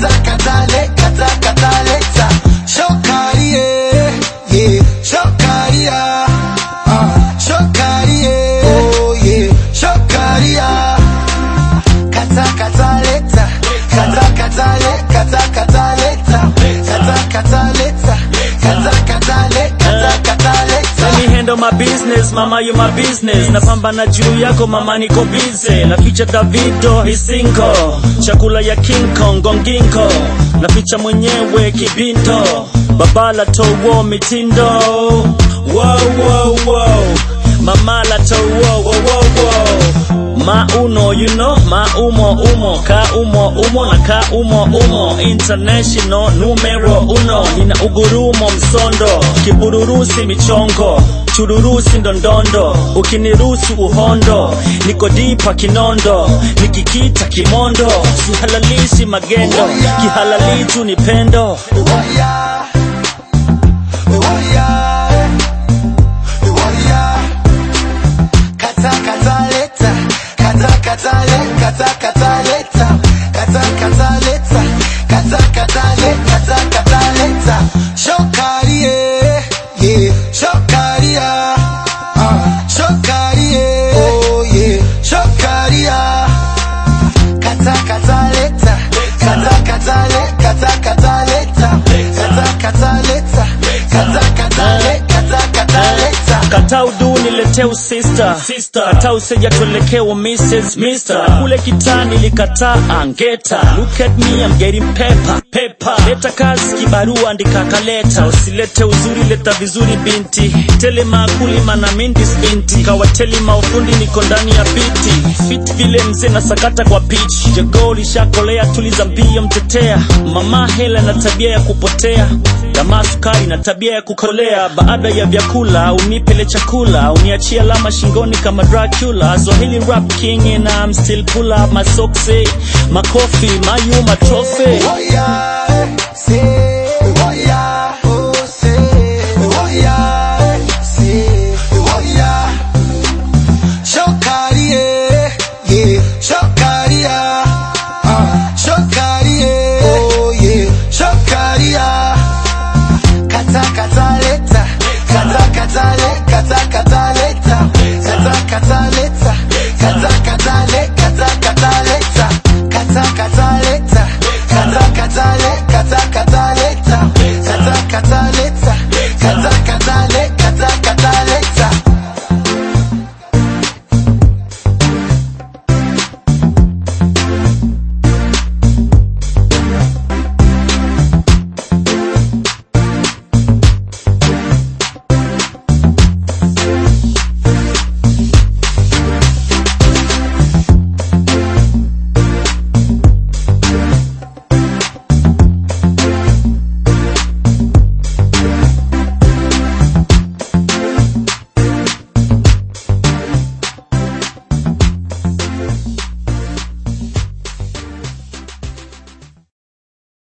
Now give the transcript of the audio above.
saca handle my business, mama you my business. Napambana juu yako mama niko busy. Naficha Davido hisinko, chakula ya King Kong gonginko. Naficha mwenyewe kibinto, babala towo mitindo. Wow, wow, wow. Mama la towo, wow, wow, wow. Ma uno, you know, ma umo umo, ka umo umo na ka umo umo, international numero uno, nina ugurumo msondo, kibururusi michongo, chururusi ndondondo, ukinirusu uhondo, niko dipa kinondo, nikikita kimondo, sihalalishi magendo, kihalali tu ni pendo. Kata kata udu niletee usista sister, kata useja tuelekea Mrs. Mister kule kitani likataa angeta. Look at me I'm getting paper pepper. Leta kazi kibarua andika kaleta, usilete uzuri leta vizuri binti. Tele maakuli mana mindis binti, kawateli maufundi niko ndani ya biti. Fit vile mzee na sakata kwa pitch. Jogoo lishakolea tuliza mbio mtetea. Mama hela na tabia ya kupotea. Jamaa ina tabia ya kukolea. Baada ya vyakula unipele chakula, uniachie alama shingoni kama Dracula. Swahili rap king and I'm still pull up my socks, eh. makofi, mayu, Oh yeah, say, kata kata